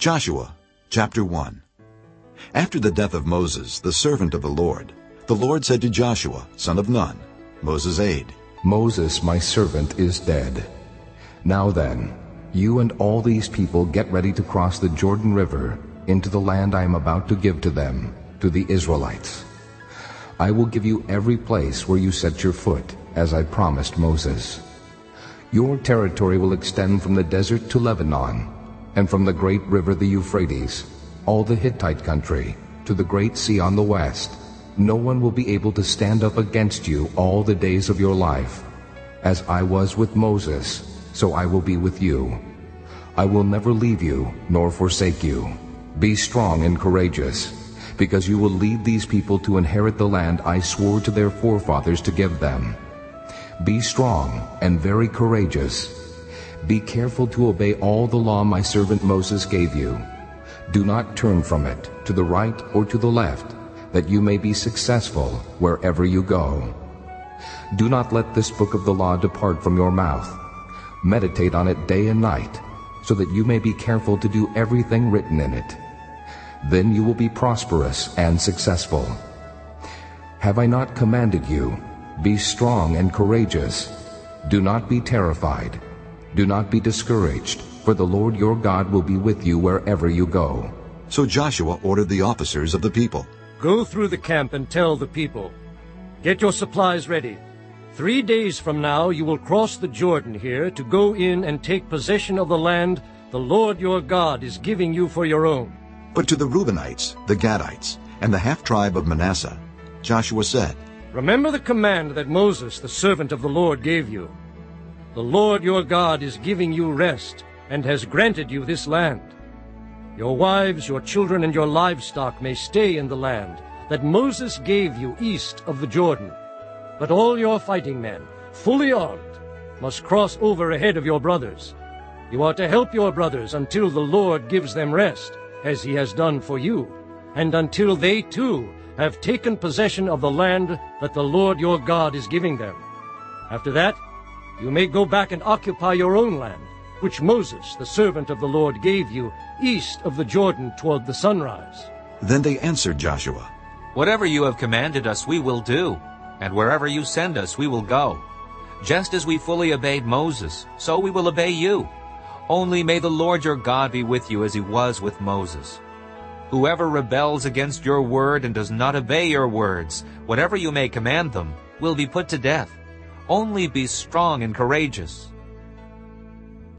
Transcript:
Joshua chapter 1 After the death of Moses, the servant of the Lord, the Lord said to Joshua, son of Nun, Moses' aide, Moses, my servant, is dead. Now then, you and all these people get ready to cross the Jordan River into the land I am about to give to them, to the Israelites. I will give you every place where you set your foot, as I promised Moses. Your territory will extend from the desert to Lebanon, and from the great river the Euphrates, all the Hittite country, to the great sea on the west. No one will be able to stand up against you all the days of your life. As I was with Moses, so I will be with you. I will never leave you nor forsake you. Be strong and courageous, because you will lead these people to inherit the land I swore to their forefathers to give them. Be strong and very courageous, be careful to obey all the law my servant Moses gave you. Do not turn from it to the right or to the left, that you may be successful wherever you go. Do not let this book of the law depart from your mouth. Meditate on it day and night, so that you may be careful to do everything written in it. Then you will be prosperous and successful. Have I not commanded you? Be strong and courageous. Do not be terrified. Do not be discouraged, for the Lord your God will be with you wherever you go. So Joshua ordered the officers of the people, Go through the camp and tell the people, Get your supplies ready. Three days from now you will cross the Jordan here to go in and take possession of the land the Lord your God is giving you for your own. But to the Reubenites, the Gadites, and the half-tribe of Manasseh, Joshua said, Remember the command that Moses, the servant of the Lord, gave you. The Lord your God is giving you rest and has granted you this land. Your wives, your children, and your livestock may stay in the land that Moses gave you east of the Jordan. But all your fighting men, fully armed, must cross over ahead of your brothers. You are to help your brothers until the Lord gives them rest, as he has done for you, and until they too have taken possession of the land that the Lord your God is giving them. After that, you may go back and occupy your own land, which Moses, the servant of the Lord, gave you east of the Jordan toward the sunrise. Then they answered Joshua, Whatever you have commanded us we will do, and wherever you send us we will go. Just as we fully obeyed Moses, so we will obey you. Only may the Lord your God be with you as he was with Moses. Whoever rebels against your word and does not obey your words, whatever you may command them, will be put to death. Only be strong and courageous,